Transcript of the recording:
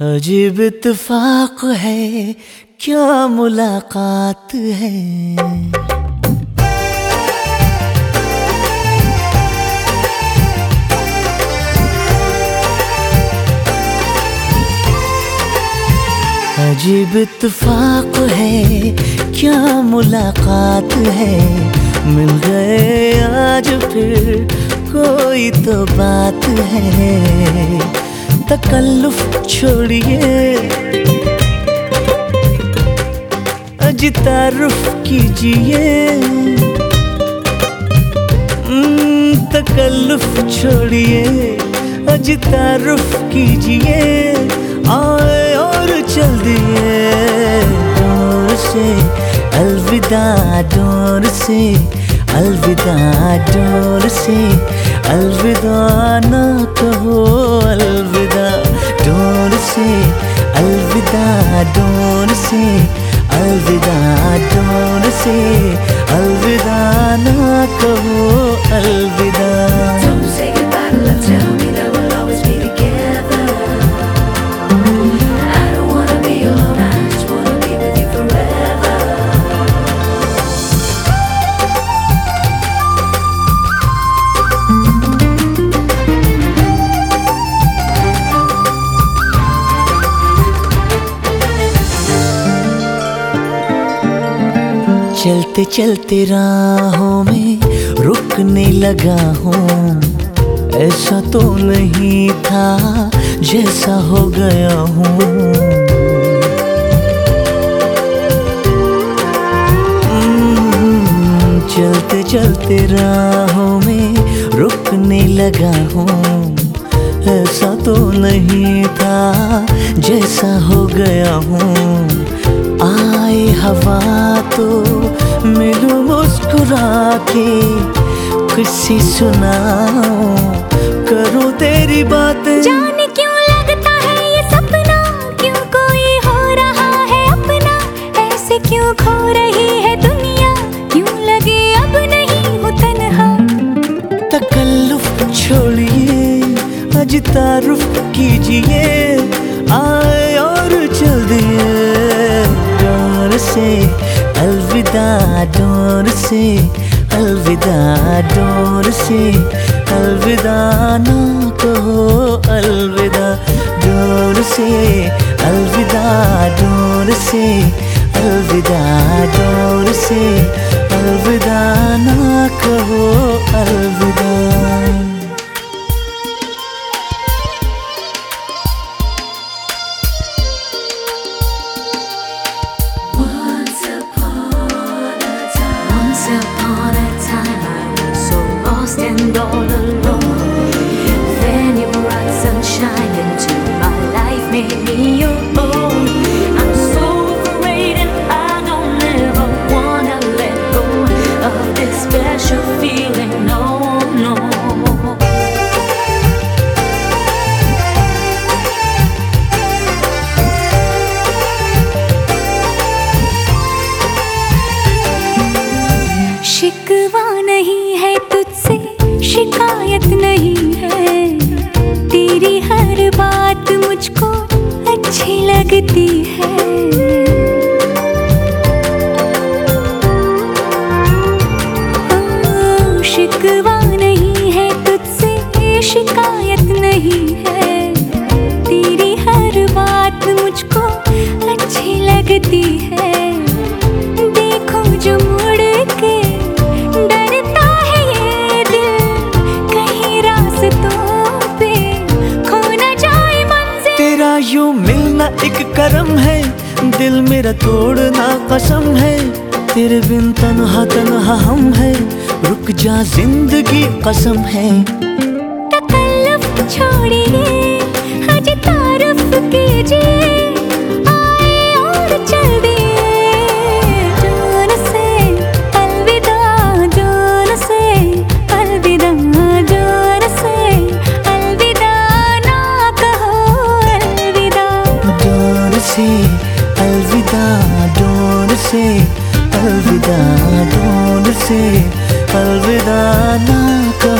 अजीब इतफाक है, क्या मुलाकात है? अजीब इतफाक है, क्या मुलाकात है? मिल गए आज फिर, कोई तो बात है। तकल्लुफ छोड़िए। अजी तारुफ कीजिए। हम्म, तकल्लुफ छोड़िए। अजी तारुफ कीजिए। आए और चल दिए। डोर से अलविदा डोर से अलविदा डोर से अलविदा ना से अलविदा डोर से चलते चलते राहों में रुकने लगा हूँ। ऐसा तो नहीं था जैसा हो गया हूँ। हम्म, चलते चलते राहों में रुकने लगा हूँ। ऐसा तो नहीं था जैसा हो गया हूँ। हवा तो मिलूं मुस्कुरा के किसी सुनाओ करूँ तेरी बातें। जाने क्यों लगता है ये सपना? क्यों कोई हो रहा है अपना? ऐसे क्यों खो रही है दुनिया? क्यों लगे अब नहीं हो तन्हा? तकल्लुफ छोड़िए अज तारुफ कीजिए। से अलविदा डोर से, अलविदा डोर से, अलविदा ना कहो, अलविदा डोर से, अलविदा डोर से, अलविदा डोर से, अलविदा ना कहो, अलविदा। all alone. Then you brought sunshine into my life, made me your own. I'm so afraid and I don't ever wanna let go of this special feeling. No, no. शिकवा नहीं है तुझसे मुझको अच्छी लगती करम है, दिल मेरा तोड़ना कसम है, तेरे बिन तनहा तनहा हम है, रुक जा ज़िंदगी कसम है। तकल्लुफ से अलविदा डोर से अलविदा डोर से अलविदा ना अलविदा